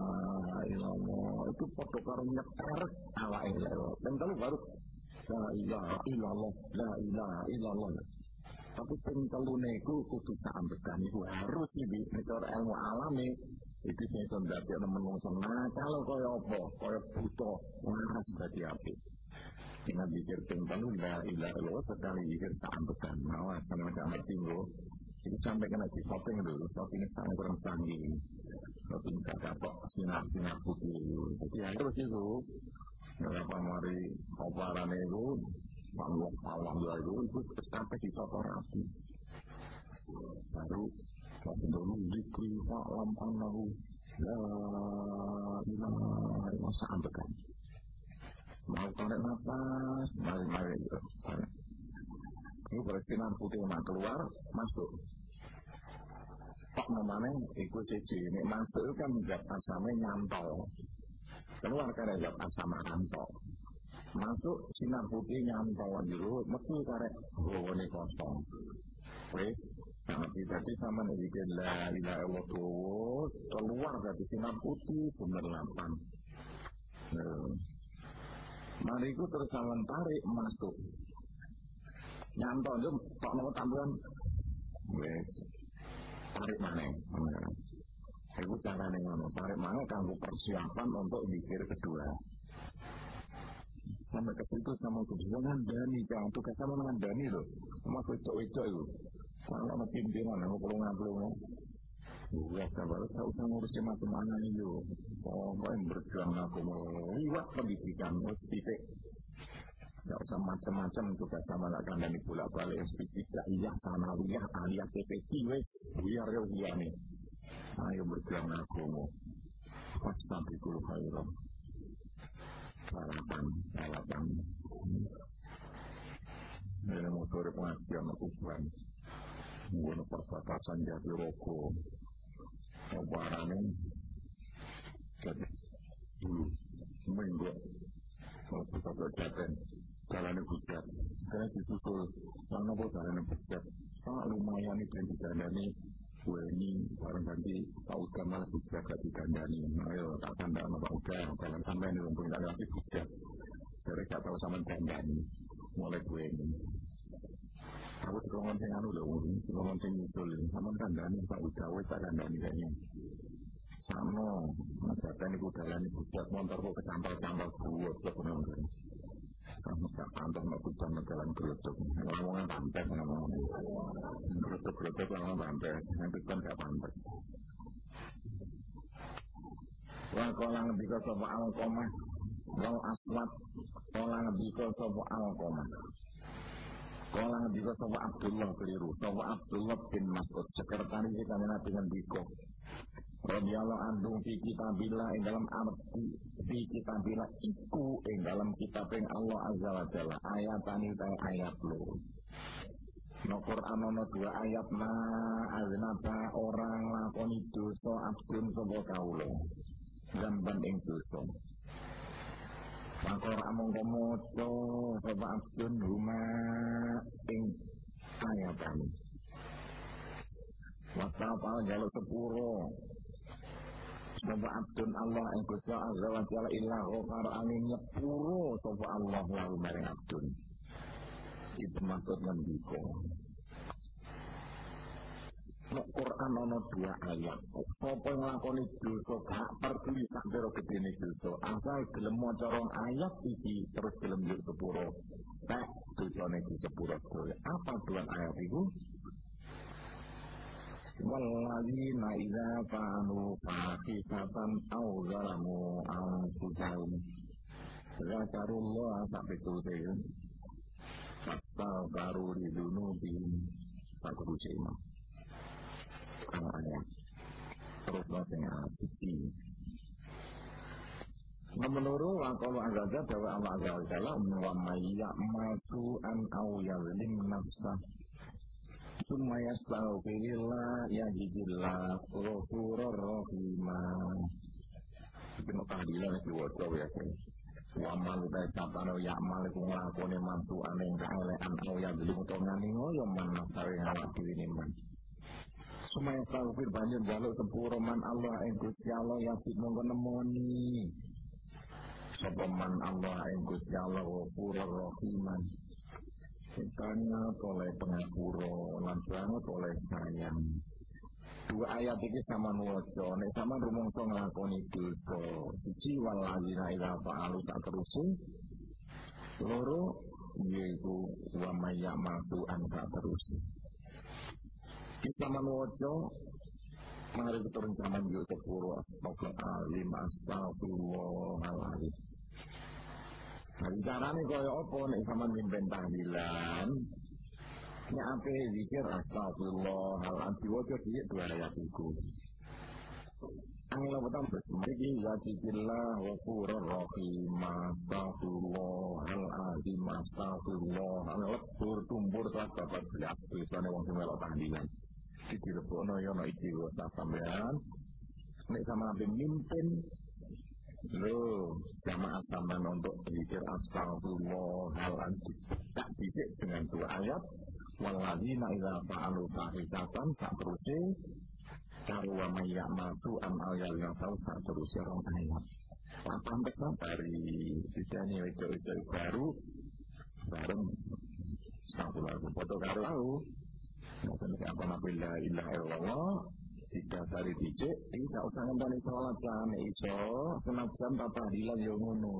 A: illallah itu foto karo nyeter ala illallah dan kalau baru la ilaha illallah la ilaha illallah. Tapi ping telune iku kudu sampekan iku harus iki nek ilmu alami iki sing iso ndadekno menungso. Nah kalau kaya apa? Kaya buta waras dadi apik. Dengan pikir telu la ilaha illallah sekali pikir sampekan nah sama sama tinggal jadi sampai kena di shopping dulu, shopping sangat kurang canggih. Shopping kata kok sinar-sinar putih. Jadi harus itu. Kenapa mari oparan itu, panggung pawang itu, itu sampai di rapi. Baru, shopping dulu, zikri, fa'lam, anahu, la ilaha illallah sampaikan. Mau tarik nafas, mari-mari. Ini bersinar putih yang keluar, masuk. Pak namanya ikut cici. Ini masuk kan zat asamnya nyantol. Keluar kan zat asam nyantol. Masuk sinar putih nyantol dulu, mesti karek ini kosong. Wih, Nah, tadi sama nih bikin la ilaha illallah keluar dari sinar putih bener lapan. Nah, Mariku terus tarik masuk nyantol itu kok mau tambahan wes. Tarik mana itu caranya ngono. Tarik mana kanggo persiapan untuk mikir kedua. Sampai ke situ sama kebetulan Dani jangan tuh sama dengan Dani loh sama itu itu itu kalau sama pimpinan aku perlu ngapelung Ya, kalau tak usah ngurusin macam-macam itu. Pokoknya berjuang aku mau liwat pendidikan, titik Gak usah macam-macam tugas sama lah kandani pula balik tidak iya sanawiyah aliyah PPT wes biar ya biar nih. Ayo berjuang sampai kulu khairan harapan harapan ini sore pengajian aku bukan Mungkin perbatasan jadi rokok. Obarane Jadi Dulu Minggu Kalau kita berjaten jalannya bujat saya disusul sana kok jalannya bujat sangat lumayan dan digandani gue ini barang ganti Pak Uda malah bujat gak digandani ayo tak tanda sama Pak Uda. Jangan sampai nih rumpun gak lagi bujat jadi gak tahu sama gandani mulai gue ini. Aku sekolongan sing anu lho sekolongan sing nyusul sama gandani Pak Uda. Wes tak gandani kayaknya. Sama majatan iku dalane bujat motor kok kecampal-campal buat kok pantas mau hutan jalan gelutuk Ngomongnya pantas ngomongnya Gelutuk-gelutuk ngomong pantas Nanti kan gak pantas Wa kolang bika sopa al koma Wal aswat Kolang bika sopa al koma Kolang bika sopa Abdullah keliru. Sopa Abdullah bin Mas'ud. Sekretaris kami nabi dengan biko radhiyallahu anhu fi kitabillah ing dalam arti fi kitabillah iku ing dalam kitab ing Allah azza wa jalla. Ayatani ta ayat loro No Quran ono dua ayat na aznata orang lakoni dosa abdun sapa kawula? Zamban ing dosa. Maka among komoco sapa abdun huma ing ayatani Wasapal jaluk sepuro Sapa abdun Allah yang Gusti azza wa jalla illa ghafar angin nyepuro sapa Allah lahu maring abdun. Itu maksud ngendika. Nek Quran ana dua ayat. Sapa nglakoni dosa gak peduli sak pira gedene dosa. Asal gelem maca ayat iki terus gelem yo sepuro. Tak dosane di sepuro Apa tuan ayat walladzina idza fa'alu fahishatan aw zalamu anfusahum. Zakarullah sampai selesai kan di dunubin Satu kucing Ayat Terus bahasanya Siti Menurut wakil azaza bahwa Allah azza wa jalla masu'an aw yazlim Summa yastaghfirullah yajidillah ghafurur rahimah mau tahdilan iki waca ya Wa man ta sapano ya mal iku nglakoni mantuane kaelekan aw yazlim utawa ngani ngoyo man nafsawe awak dhewe ne man. Summa yastaghfir banjur jaluk sepuro man Allah ing Gusti Allah yang sik mongko nemoni. Sapa man Allah ing Gusti Allah ghafurur rahiman Sintanya oleh pengapura lan oleh sayang. Dua ayat ini sama nuwaca, nek sama rumangsa nglakoni dosa. Siji waladzina ila fa'alu tak terusin. Loro yaitu wa mayya matu an tak terusin. Kita manuwaca mari keturun zaman yo sepuro astagfirullah astagfirullahaladzim. Nah, carane kaya apa? Nek sampean mimpin tahlilan. Nek ape zikir astagfirullah hal diwaca dhisik dua ayat iku. Angel betam mriki ya zikirlah wa qurur astagfirullah hal azim astagfirullah. Lebur tumbur tas dapat belas tulisane wong sing melok tahlilan. Iki lebono yo nek iki sampean. Nek sama mimpin Lo jamaah sampean untuk berpikir astagfirullahaladzim tak dicek dengan dua ayat. Waladina idza fa'alu fahishatan sak terusé karo wa may ya'matu am ayal yasau sak terusé rong ayat sampai dari sisanya itu-itu baru. Bareng. Lagu foto aku. Mungkin apa? Nabi la ilaha illallah tiga kali dicek ini gak usah ngenteni sholat kan iso. Senajan tak tahlilan yo ngono.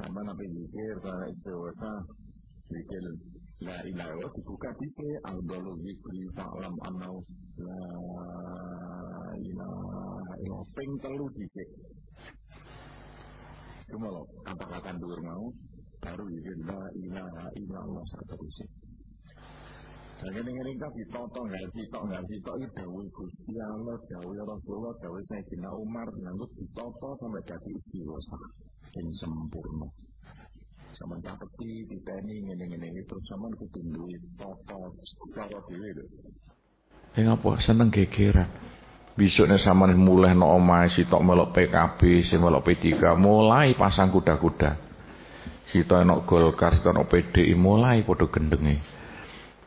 A: Sama nabi zikir para istiwasa zikir la ilaha illallah dibuka dicek al-dalu zikri fa'lam anau. La ilaha illallah. Ping telu dicek cuma lo kata-kata dhuwur mau baru zikir la ilaha illallah saterusé Jadi ini kan ditoto nggak sitok nggak sitok itu dawe Gusti Allah, dawe Rasulullah, dawe Sayyidina Umar, nganggut ditoto sampai jadi istiwasa yang sempurna. Sama dapeti di teni ngene-ngene terus sama kudu duwe toto cara dhewe lho.
B: Eh apa seneng gegeran. Besoknya sama mulai no omai sitok melok PKB, si melok P3, mulai pasang kuda-kuda. Sitok no Golkar, sitok no PDI, mulai podo gendenge.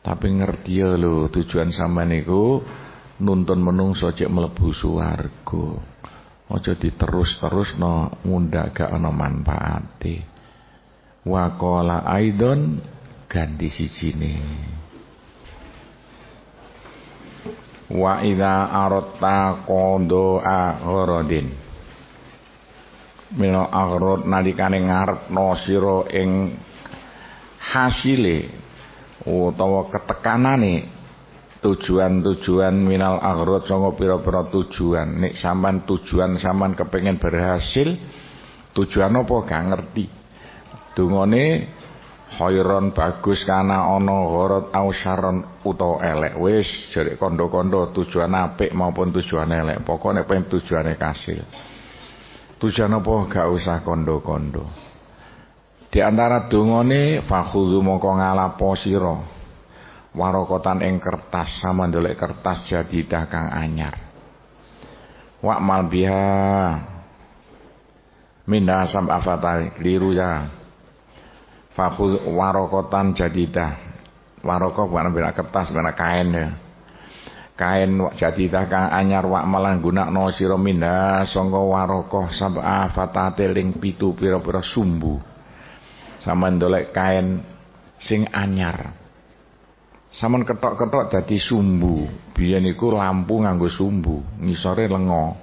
B: Tapi ngerti ya lho tujuan sama niku nuntun menungso cek mlebu swarga. Aja diterus-terus no munda gak ana manfaate. Wa qala aidon ganti sijine. Wa idza aratta qada gharadin. Mila aghrad nalikane ngarepno sira ing hasile utawa ketekanane tujuan-tujuan minal aghrad sanga pira-pira tujuan. Nek sampean tujuan sampean kepengin berhasil tujuan apa? Gak ngerti. Dungane khairon bagus kana ana gharat au syarron utawa elek. Wis jare kondo-kondo tujuan apik maupun tujuan elek. Pokoke pengen tujuane kasil. Tujuan apa? Gak usah kondo-kondo di antara dungane fakhudhu mongko ngalapo sira warokotan ing kertas sama ndelek kertas jadidah kang anyar. Wa'mal biha minda sam afatal liru ya. Fakhudh warokotan jadidah. Waroko bukan bela kertas bela kain ya. Kain jadidah kang anyar wak malang gunakno sira minda sangka warokoh sam afatate ling pitu pira-pira sumbu. Saman dolek kain sing anyar. Saman ketok-ketok dadi sumbu. Biyen iku lampu nganggo sumbu, ngisore lengo.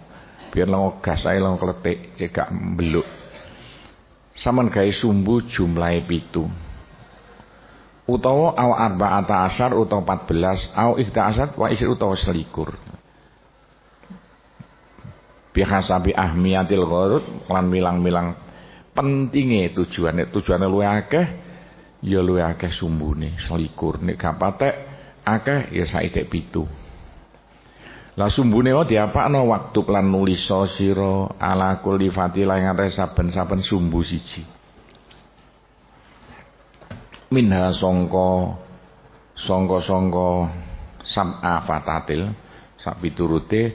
B: Biar lengo gas ae lengo kletik, cekak mbeluk. Saman gawe sumbu jumlahe pitu.
A: utawa aw arba'ata asyar utawa 14 aw ikhta asyar wa isir utawa selikur bihasabi ahmiyatil gharud lan milang-milang pentinge tujuane tujuane luwih akeh ya luwih akeh sumbune selikur. Nek gak patek akeh ya saithik pitu. Lah sumbune wae diapakno waktu lan nulis sira ala kulli fatilah ing saben-saben sumbu siji. Minha songko songko-songko sam'a fatatil sak piturute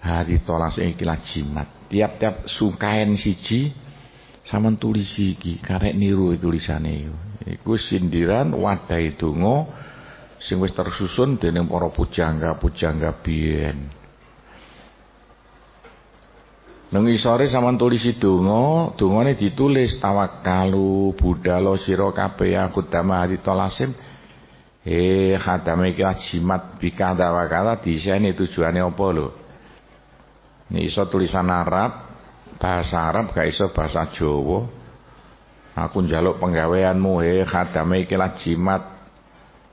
A: hari tolas ikilah jimat. Tiap-tiap sukain siji sama tulis iki karek niru tulisane iku sindiran wadai donga sing wis tersusun dening para pujangga-pujangga biyen Nang isore sampean tulisi donga, dongane ditulis tawakkalu budalo sira kabeh aku dama hari tolasim. Eh khadame iki jimat bika tawakala disene tujuane apa lho? Ini iso tulisan Arab, bahasa Arab gak iso bahasa Jawa. Aku njaluk penggaweanmu he khadame iki jimat.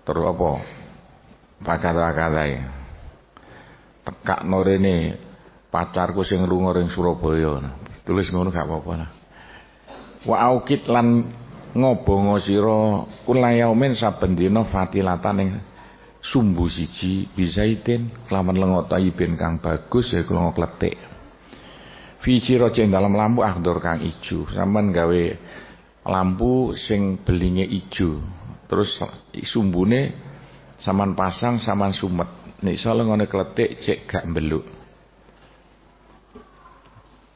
A: Terus apa? Pakar-pakar Tekak norene pacarku sing lunga ring Surabaya. Tulis ngono gak apa-apa lah. Wa aukit lan ngobongo sira kulayaumin saben dina fatilatan ing sumbu siji bizaitin kelaman lengo tayyibin kang bagus ya kula kletik. Fi ceng dalam lampu akhdor kang ijo. Sampeyan gawe lampu sing belinge ijo. Terus sumbune saman pasang saman sumet. Nek iso lengone kletik cek gak mbeluk.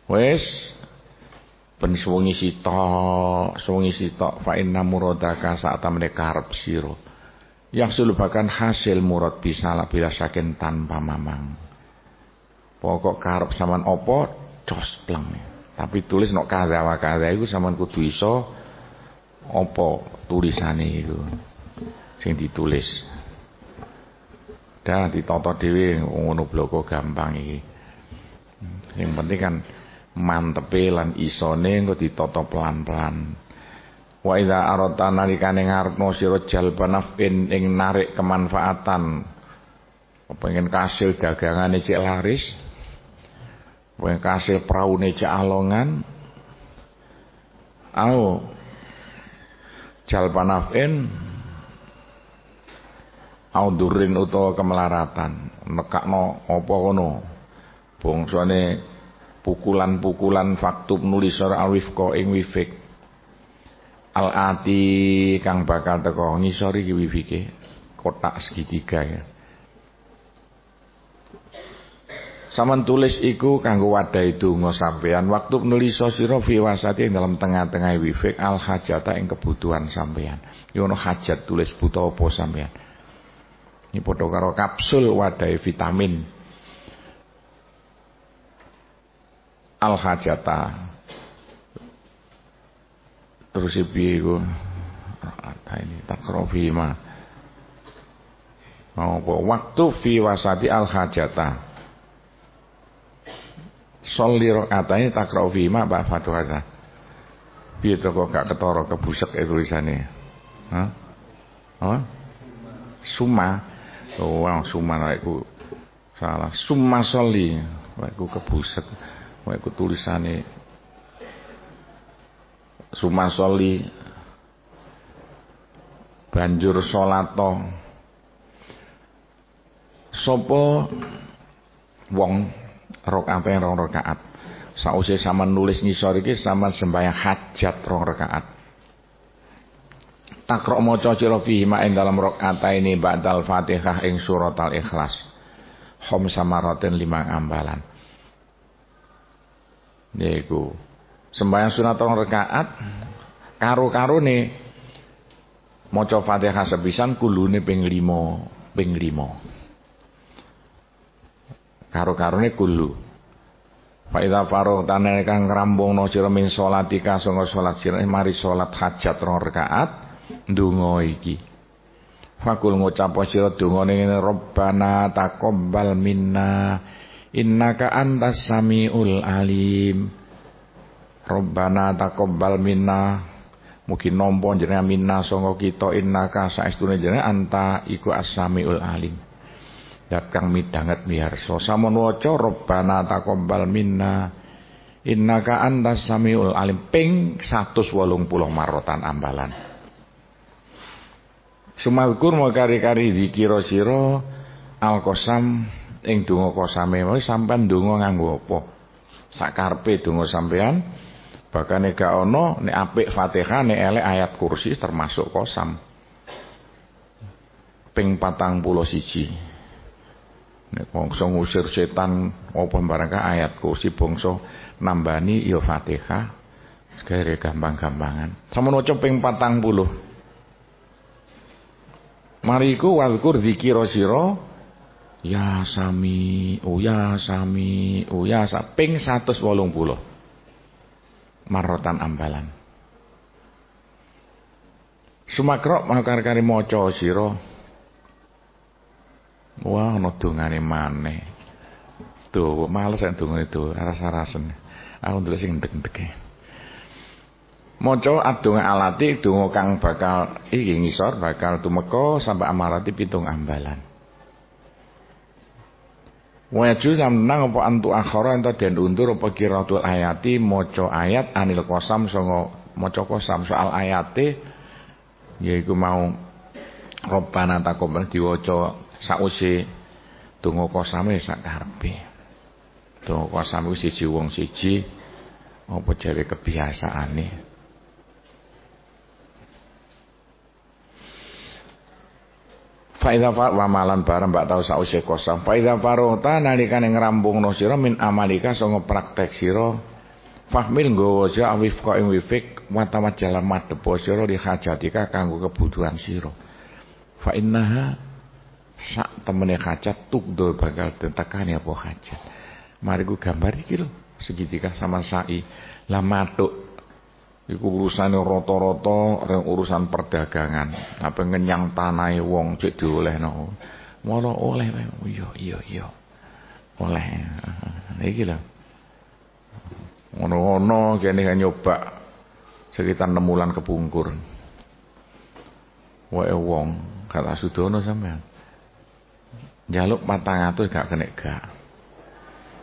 A: Wes ben suwengi sitok, suwengi sitok fa inna saat tamne karep sira. Yang sulubakan hasil murad bisa bila sakin tanpa mamang. Pokok karep saman opo cospleng. Tapi tulis nok kada wa kada iku saman kudu iso opo tulisane iku sing ditulis. Dah ditata dhewe ngono bloko gampang iki. Yang penting kan mantepe lan isone engko ditata pelan-pelan. Wa idza arata nalikane ngarepno sira jalban nafin ing narik kemanfaatan. Pengen kasil dagangane cek laris. Pengen kasil praune cek alongan. Au jalban nafin. Au durin utawa kemelaratan. Nekakno apa kono bangsane pukulan-pukulan faktub nulis ora alwifqa ing wifik. Al ati kang bakal teko. Ngisori ki wifike. Kotak segitiga ya Saman tulis iku kanggo wadai donga sampean waktu nulis sira fi wasati ing dalam tengah-tengah wifik al hajata ing kebutuhan sampean. Yo hajat tulis butuh apa sampean. Ini padha karo kapsul wadai vitamin. Al hajata. Terus piye iku? Ini? Takrofi ma. Mau waktu fi wasati al hajata Soli ini takrofi ma ba fatuhata piye to kok gak ketara kebusek e tulisane Hah? Apa? Suma. Oh, suma iku salah. Suma soli. Iku kebusek. Wah iku tulisane Sumasoli banjur salato sapa wong rakaat rong rakaat sause sama nulis ngisor iki sama sembahyang hajat rong rakaat takrok maca sira fihi ma ing dalam ini ba'dal Fatihah ing surat Al-Ikhlas hom samaratin limang ambalan Niku. Sembahyang sunat rong rakaat karo-karone maca Fatihah sepisan kulune ping 5, ping 5. Karo-karone kulu. Fa idza tanah kang ngrambungno sira min salatika sanga salat sira mari salat hajat rong rakaat ndonga iki. Fakul ngucap sira dongane ngene Rabbana taqabbal minna innaka antas samiul alim Rabbana taqabbal minna Mugi nampa jenengan minna sanga kita innaka saestune jenengan anta iku as-samiul alim. Dat kang midanget miharsa. Sampun waca Rabbana taqabbal minna innaka antas samiul alim ping 180 marotan ambalan. Sumalkur mau kari-kari dikira sira al-qasam ing donga kosame wae sampean donga nganggo apa? Sakarpe donga sampean Bahkan gak ono nek apik Fatihah nek elek ayat kursi termasuk kosam. Ping patang pulau siji. Nek bangsa ngusir setan apa barangka ayat kursi bangsa nambani ya Fatihah. Sekare gampang-gampangan. Sama maca ping patang puluh. Mariku wadkur zikira sira ya sami, oh ya sami, oh ya sa ping 180 marotan ambalan. Sumakro makar-kari maca sira. Wah ana dongane maneh. Tuh, males nek dongane itu rasa-rasen. Aku ndelok sing ndek-ndeke. Maca adonga alati donga kang bakal iki ngisor bakal tumeka sampai amarati pitung ambalan. Wajul nang apa antu akhara ento den undur apa kiratul ayati maca ayat anil kosam songo maca kosam soal ayate yaiku mau Rabbana taqabbal diwaca sause donga kosame sak karepe. Donga kosam siji wong siji apa jare kebiasaane. Faida fa wa malan bareng mbak tau sause kosong. Faida farota nalikane ngrampungno sira min amalika sanga praktek sira. Fahmil nggawa sira wifqa ing wifik wa tawajjal madhepo sira di hajatika kanggo kebutuhan sira. Fa innaha sak temene hajat tukdo bakal tentakane apa hajat. Mari ku gambar iki lho segitiga sama sai. Lah matuk Iku urusan roto-roto urusan perdagangan. Apa ngenyang tanah wong cek diolehno. Malah oleh iya iya iya. Oleh. Iki lho. Ngono-ngono kene nyoba sekitar 6 bulan kepungkur. Wae wong kata Sudono sampean. Jaluk 400 gak kena gak.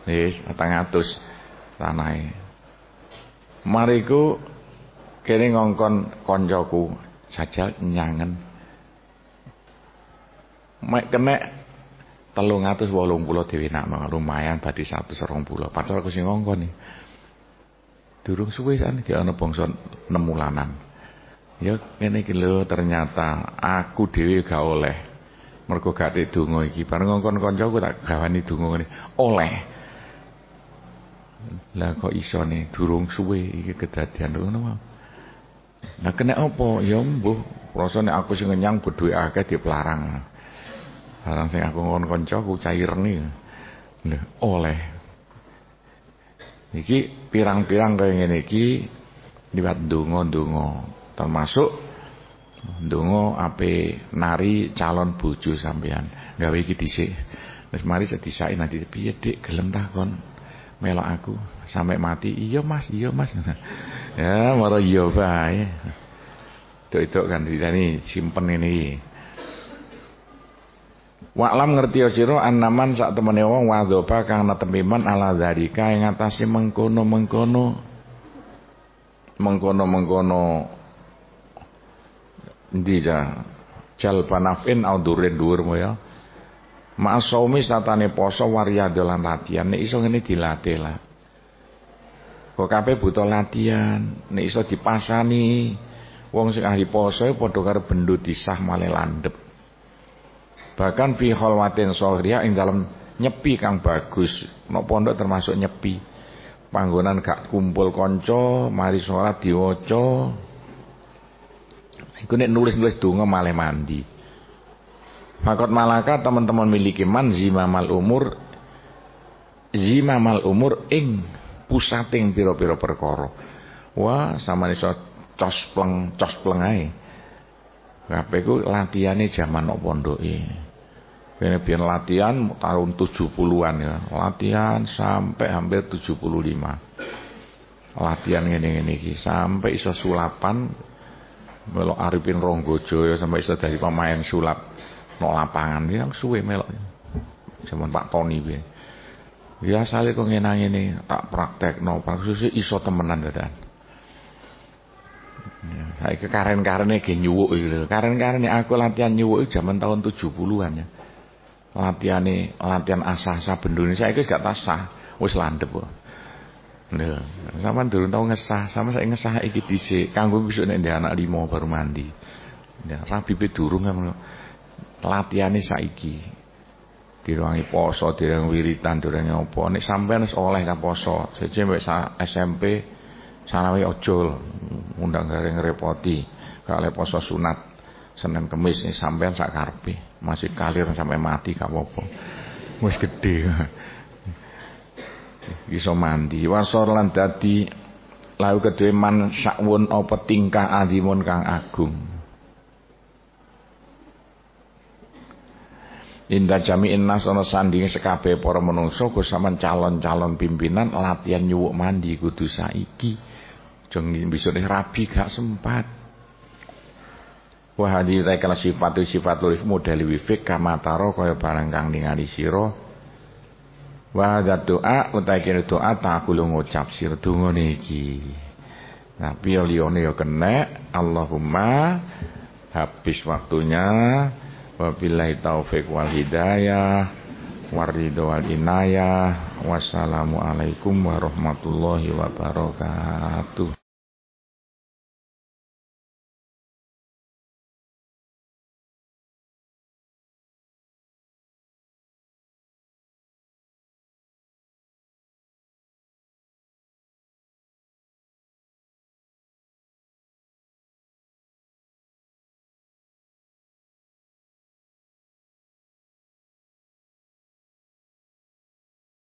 A: Wis 400 tanahe. Mariku kene ngongkon koncoku. Sajal nyangen. Mek kenek telung atus wolung puluh dewi nakno lumayan badi satu serong puluh. Padahal aku sing ngongkon nih durung suwe san ki ana bangsa nemulanan. Ya iki lho ternyata aku dhewe gak oleh mergo gak donga iki bareng ngongkon kancaku tak gawani donga ngene oleh lah kok iso nih durung suwe iki kedadian ngono mau Nah kena apa? Ya mbuh, rasane aku sing ngenyang bedhuwe akeh dipelarang. Barang sing aku ngon kancaku cairni. Lho, oleh. Iki pirang-pirang kaya ngene iki liwat donga-donga, termasuk donga ape nari calon bojo sampean. Gawe iki dhisik. Wis mari sedisake nanti piye Dik gelem takon melok aku sampai mati. Iya Mas, iya Mas. Ya, mara iya bae. Itu-itu kan ditani simpen ini. Wa'lam ngerti sira annaman sak temene wong wadhoba kang netepiman ala dzalika ing atase mengkono-mengkono mengkono-mengkono endi ja jal panafin audurin dhuwur ya Ma'asaumi satane poso warya dolan latihan nek iso ngene dilatih lah Kok kabeh butuh latihan, nek iso dipasani wong sing ahli poso padha karo bendut disah male landep. Bahkan fi khalwatin sohriya ing dalam nyepi kang bagus. Nek pondok termasuk nyepi. Panggonan gak kumpul kanca, mari salat diwaca. Iku nek nulis-nulis donga male mandi. Fakot malaka teman-teman miliki man zimamal umur zimamal umur ing pusating pira-pira perkara. Wah, sama iso cospleng cospleng ae. Kabeh ku latihane jaman nok pondoke. Kene biyen latihan tahun 70-an ya. Latihan sampai hampir 75. Latihan ngene-ngene sampai iso sulapan melok Arifin Ronggojo ya sampai iso pemain sulap no lapangan yang suwe melok. Zaman Pak Tony piye. Ya asale kok ngene ini tak praktekno, praktek iso temenan dadan. Ya, saiki karen-karene ge nyuwuk lho. Karen-karene aku latihan nyuwuk zaman tahun 70-an ya. Latihane latihan asah-asah bendune saiki gak tasah, wis landhep kok. Lho, sampean durung tau ngesah, sama saya ngesah iki dhisik. Kanggo besok nek anak limo baru mandi. Ya, rabi be durung kan latihane saiki. Diruangi poso, dirang wiritan, dirang apa. Nek sampean wis oleh ka poso, sece mek SMP sanawi ojol undang garing repoti. Kalau poso sunat Senin Kemis ini sampean sak karepe. Masih kalir sampai mati gak apa-apa. Wis iso mandi wasor lan dadi lau kedue man sakwun apa tingkah adimun kang agung Indah jami'in nas ana sandinge sekabeh para menungso kusaman calon-calon pimpinan latihan nyuwuk mandi kudu saiki. Jeng besok rabi gak sempat. Wah hadi kala sifat sifat lurif model wifik kamataro kaya barang kang ningali sira Wa doa utai kene doa tak kulo ngucap sir donga niki. Nah, piye liyane ya kena Allahumma habis waktunya wabillahi taufik wal hidayah waridho wal inayah wassalamualaikum warahmatullahi wabarakatuh